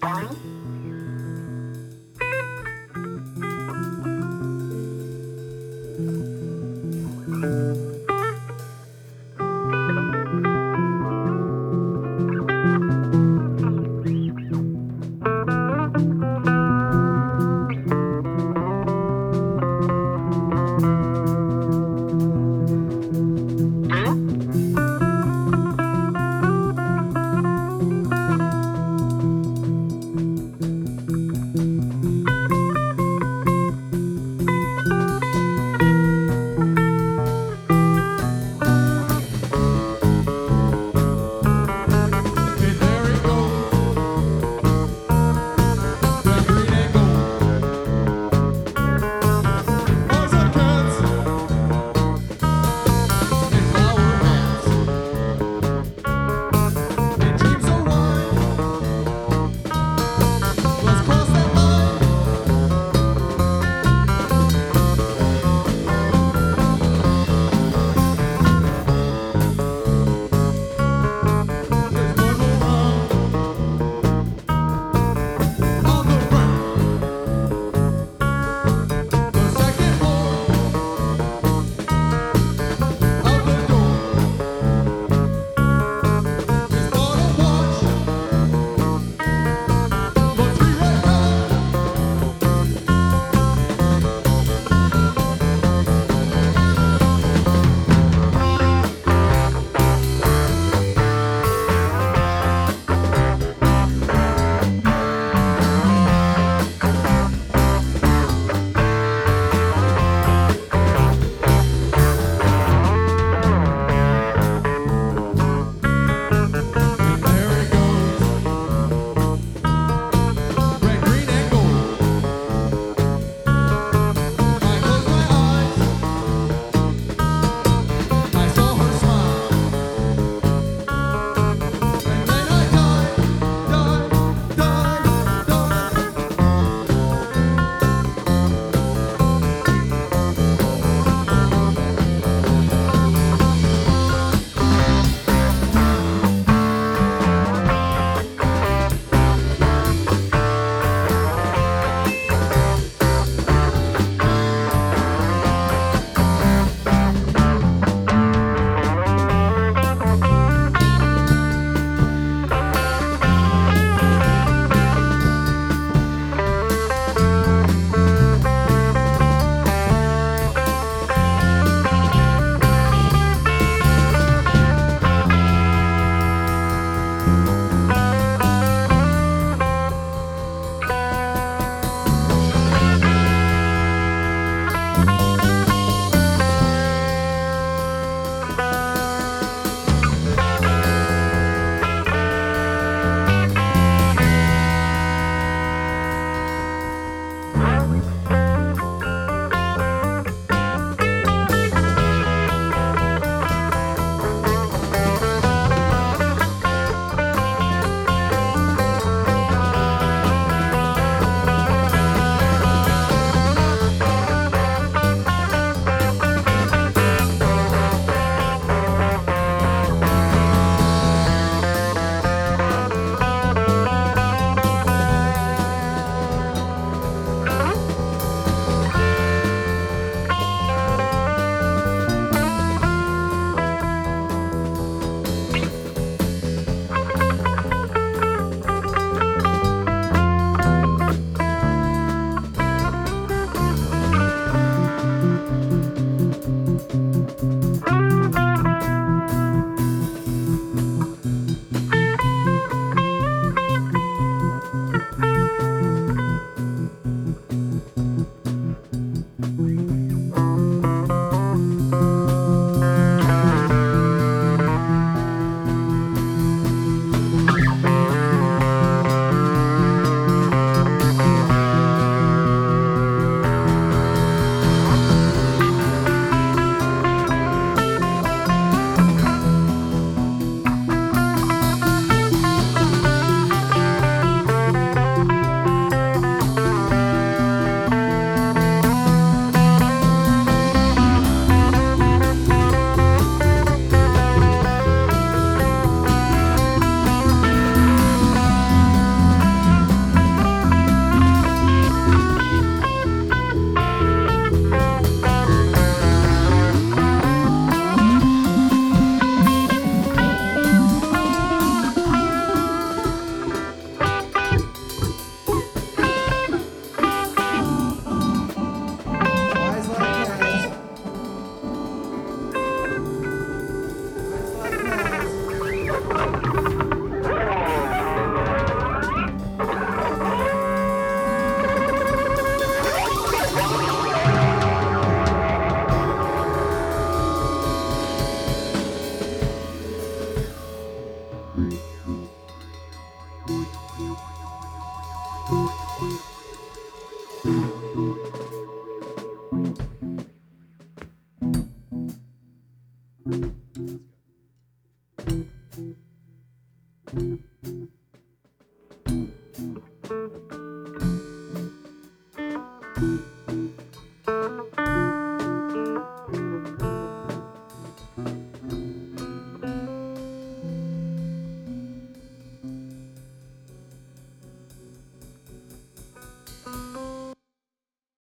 Bye.